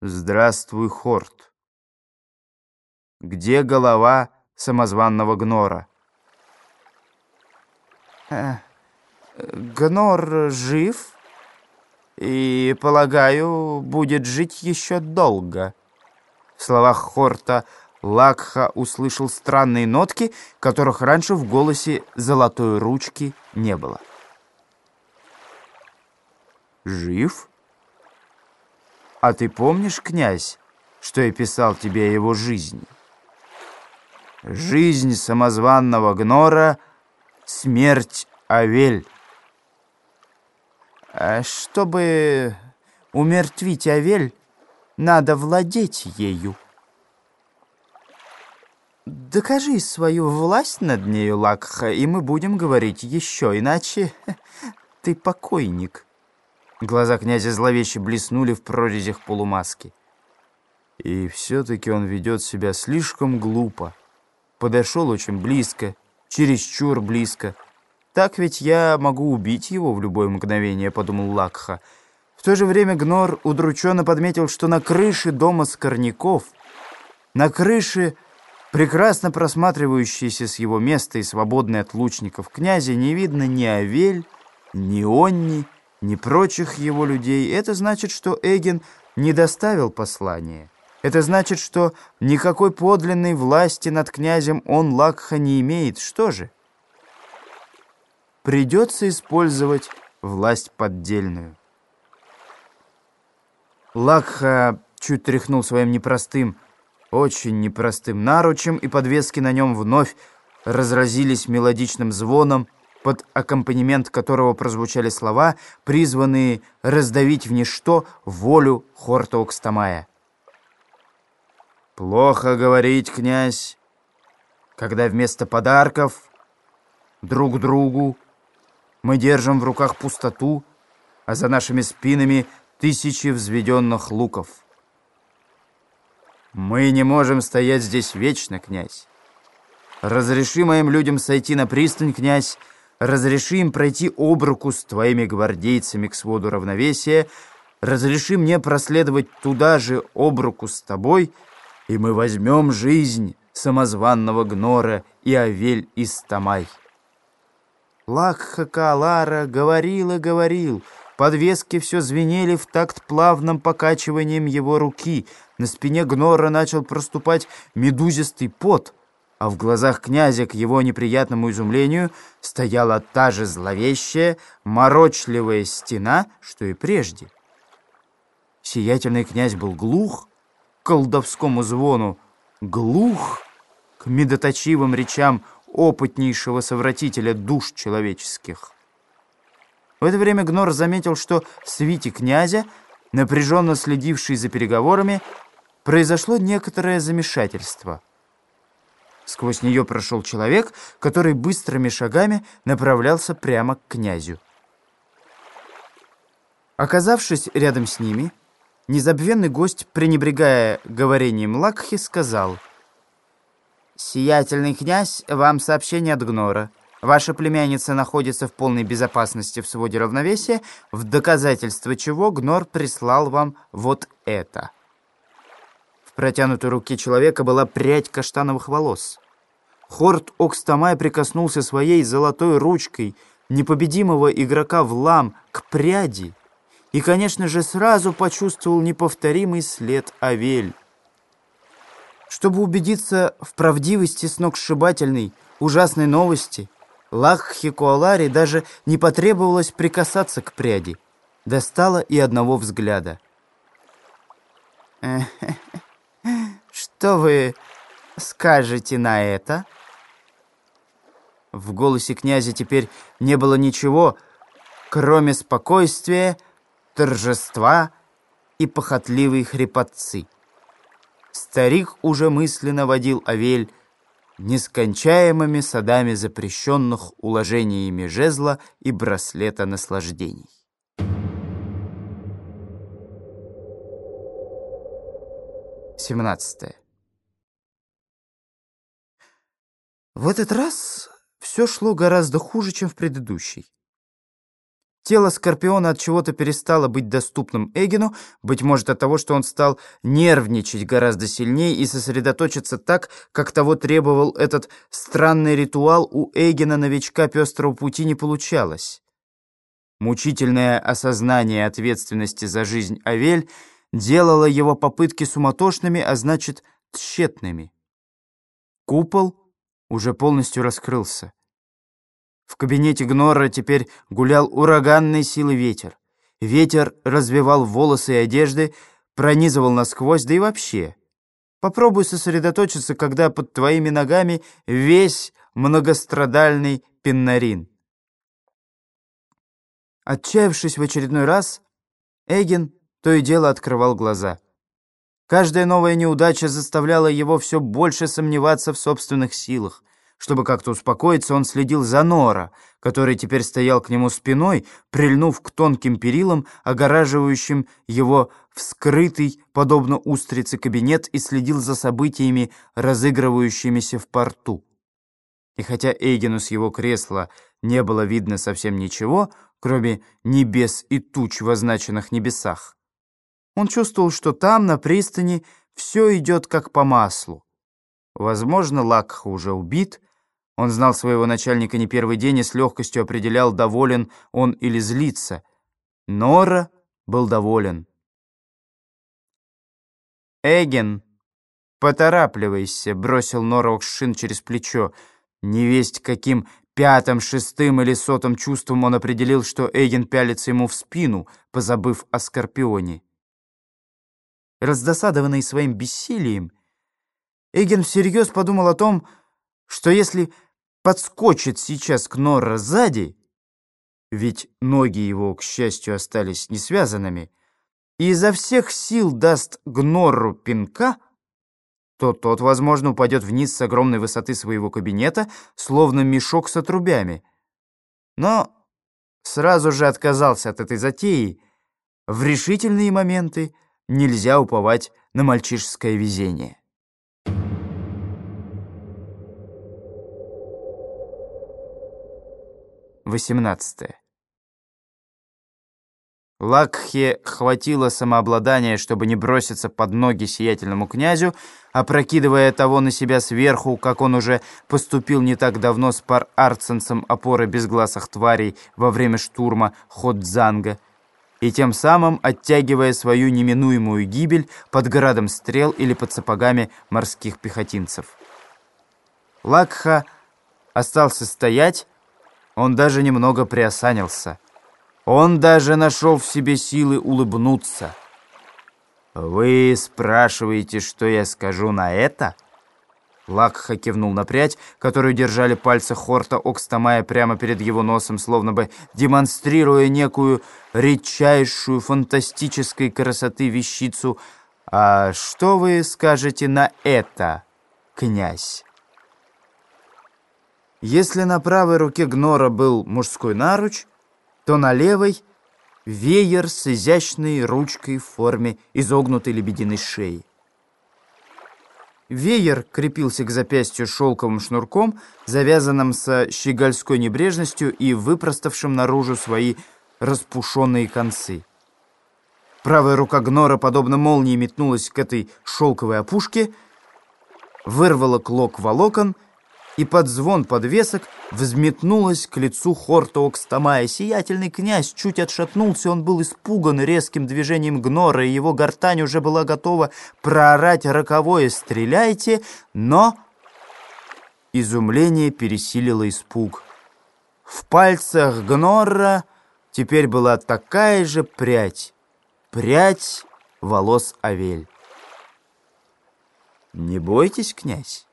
Здравствуй, Хорт. Где голова самозванного Гнора? Э, Гнор жив и, полагаю, будет жить еще долго. В словах Хорта Лакха услышал странные нотки, которых раньше в голосе золотой ручки не было. Жив? А ты помнишь, князь, что я писал тебе о его жизни? Жизнь самозванного Гнора — смерть Авель. А чтобы умертвить Авель, надо владеть ею. Докажи свою власть над нею, Лакха, и мы будем говорить еще, иначе ты покойник. Глаза князя зловеще блеснули в прорезях полумаски. И все-таки он ведет себя слишком глупо. Подошел очень близко, чересчур близко. Так ведь я могу убить его в любое мгновение, подумал Лакха. В то же время Гнор удрученно подметил, что на крыше дома Скорняков, на крыше, прекрасно просматривающейся с его места и свободной от лучников князя, не видно ни Авель, ни Онни, ни прочих его людей, это значит, что Эгин не доставил послание. Это значит, что никакой подлинной власти над князем он Лакха не имеет. Что же? Придется использовать власть поддельную. Лакха чуть тряхнул своим непростым, очень непростым наручем, и подвески на нем вновь разразились мелодичным звоном, под аккомпанемент которого прозвучали слова, призванные раздавить в ничто волю Хорта Окстамая. «Плохо говорить, князь, когда вместо подарков друг другу мы держим в руках пустоту, а за нашими спинами тысячи взведенных луков. Мы не можем стоять здесь вечно, князь. Разреши моим людям сойти на пристань, князь, разреши им пройти об руку с твоими гвардейцами к своду равновесия, разреши мне проследовать туда же об руку с тобой, и мы возьмем жизнь самозванного Гнора и Авель Истамай. Лакха Каалара говорил и говорил, подвески все звенели в такт плавным покачиванием его руки, на спине Гнора начал проступать медузистый пот — а в глазах князя, к его неприятному изумлению, стояла та же зловещая, морочливая стена, что и прежде. Сиятельный князь был глух к колдовскому звону, глух к медоточивым речам опытнейшего совратителя душ человеческих. В это время Гнор заметил, что в свите князя, напряженно следивший за переговорами, произошло некоторое замешательство — Сквозь нее прошел человек, который быстрыми шагами направлялся прямо к князю. Оказавшись рядом с ними, незабвенный гость, пренебрегая говорением Лакхи, сказал «Сиятельный князь, вам сообщение от Гнора. Ваша племянница находится в полной безопасности в своде равновесия, в доказательство чего Гнор прислал вам вот это» протянутой руке человека была прядь каштановых волос. Хорт Окстамай прикоснулся своей золотой ручкой непобедимого игрока в лам к пряди и, конечно же, сразу почувствовал неповторимый след Авель. Чтобы убедиться в правдивости сногсшибательной, ужасной новости, Лакхи Куалари даже не потребовалось прикасаться к пряди. Достала и одного взгляда. «Что вы скажете на это?» В голосе князя теперь не было ничего, кроме спокойствия, торжества и похотливой хрипотцы. Старик уже мысленно водил Авель нескончаемыми садами запрещенных уложениями жезла и браслета наслаждений. 17. В этот раз все шло гораздо хуже, чем в предыдущий. Тело Скорпиона от чего-то перестало быть доступным Эгину, быть может от того, что он стал нервничать гораздо сильнее и сосредоточиться так, как того требовал этот странный ритуал, у Эгина, новичка пестрого пути, не получалось. Мучительное осознание ответственности за жизнь Авель делало его попытки суматошными, а значит, тщетными. Купол уже полностью раскрылся. В кабинете Гнора теперь гулял ураганной силы ветер. Ветер развивал волосы и одежды, пронизывал насквозь, да и вообще. Попробуй сосредоточиться, когда под твоими ногами весь многострадальный пеннарин. Отчаявшись в очередной раз, Эгин то и дело открывал глаза. Каждая новая неудача заставляла его все больше сомневаться в собственных силах. Чтобы как-то успокоиться, он следил за Нора, который теперь стоял к нему спиной, прильнув к тонким перилам, огораживающим его вскрытый, подобно устрице, кабинет и следил за событиями, разыгрывающимися в порту. И хотя Эйгену с его кресла не было видно совсем ничего, кроме небес и туч в означенных небесах, он чувствовал, что там, на пристани, все идет как по маслу. Возможно, Лакха уже убит, он знал своего начальника не первый день и с легкостью определял, доволен он или злится. Нора был доволен. «Эгин, поторапливайся», — бросил Нора Окшин через плечо. Невесть каким пятым, шестым или сотым чувством он определил, что Эгин пялится ему в спину, позабыв о Скорпионе. Раздосадованный своим бессилием, Эгин всерьез подумал о том, что если подскочит сейчас к Норра сзади, ведь ноги его, к счастью, остались не связанными, и изо всех сил даст Гнорру пинка, то тот, возможно, упадет вниз с огромной высоты своего кабинета, словно мешок с отрубями. Но сразу же отказался от этой затеи. В решительные моменты нельзя уповать на мальчишеское везение. 18. Лакхе хватило самообладания, чтобы не броситься под ноги сиятельному князю, опрокидывая того на себя сверху, как он уже поступил не так давно с пар арценцем опоры безгласых тварей во время штурма Ходзанга, и тем самым оттягивая свою неминуемую гибель под градом стрел или под сапогами морских пехотинцев. Лакха остался стоять, он даже немного приосанился. Он даже нашел в себе силы улыбнуться. «Вы спрашиваете, что я скажу на это?» Лакха кивнул на прядь, которую держали пальцы Хорта Окстамая прямо перед его носом, словно бы демонстрируя некую редчайшую фантастической красоты вещицу. «А что вы скажете на это, князь?» Если на правой руке Гнора был мужской наруч, то на левой — веер с изящной ручкой в форме изогнутой лебединой шеи. Веер крепился к запястью шелковым шнурком, завязанным со щегольской небрежностью и выпроставшим наружу свои распушенные концы. Правая рука Гнора, подобно молнии, метнулась к этой шелковой опушке, вырвала клок волокон — и под звон подвесок взметнулась к лицу Хорта Окстамая. Сиятельный князь чуть отшатнулся, он был испуган резким движением гнора, и его гортань уже была готова проорать роковое «Стреляйте!», но изумление пересилило испуг. В пальцах гнора теперь была такая же прядь, прядь волос Авель. «Не бойтесь, князь!»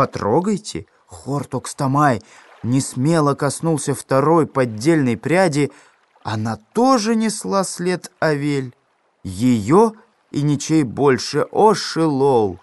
Потрогайте, Хортокстамай не смело коснулся второй поддельной пряди. Она тоже несла след Авель. Ее и ничей больше, о, Шилол!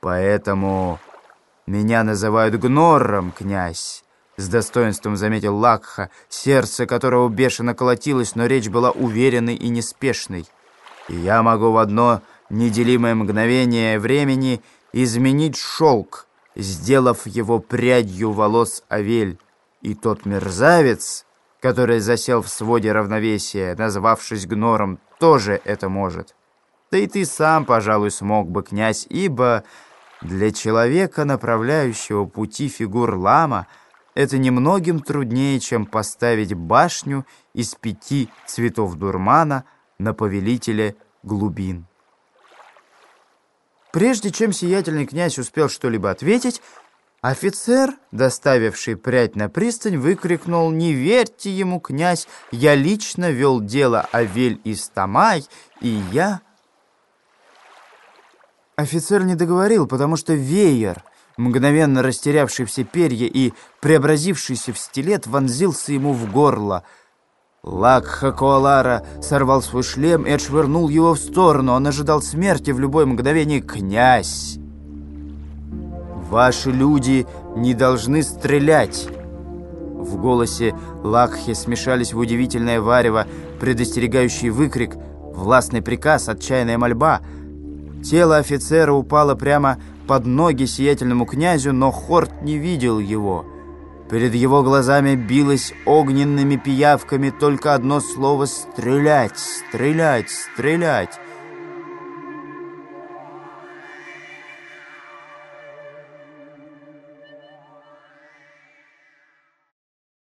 Поэтому меня называют Гнорром, князь. С достоинством заметил Лакха, сердце которого бешено колотилось, но речь была уверенной и неспешной. И я могу в одно неделимое мгновение времени изменить шелк, сделав его прядью волос Авель, и тот мерзавец который засел в своде равновесия, назвавшись гнором, тоже это может. Да и ты сам, пожалуй, смог бы, князь, ибо для человека, направляющего пути фигур лама, это немногим труднее, чем поставить башню из пяти цветов дурмана на повелителе глубин. Прежде чем сиятельный князь успел что-либо ответить, офицер, доставивший прядь на пристань, выкрикнул «Не верьте ему, князь! Я лично вел дело о Вель и Стамай, и я...» Офицер не договорил, потому что веер, мгновенно растерявший все перья и преобразившийся в стилет, вонзился ему в горло — Лакха сорвал свой шлем и отшвырнул его в сторону. Он ожидал смерти в любое мгновение. «Князь! Ваши люди не должны стрелять!» В голосе Лакхи смешались в удивительное варево, предостерегающий выкрик, властный приказ, отчаянная мольба. Тело офицера упало прямо под ноги сиятельному князю, но Хорт не видел его — Перед его глазами билось огненными пиявками только одно слово «стрелять, стрелять, стрелять».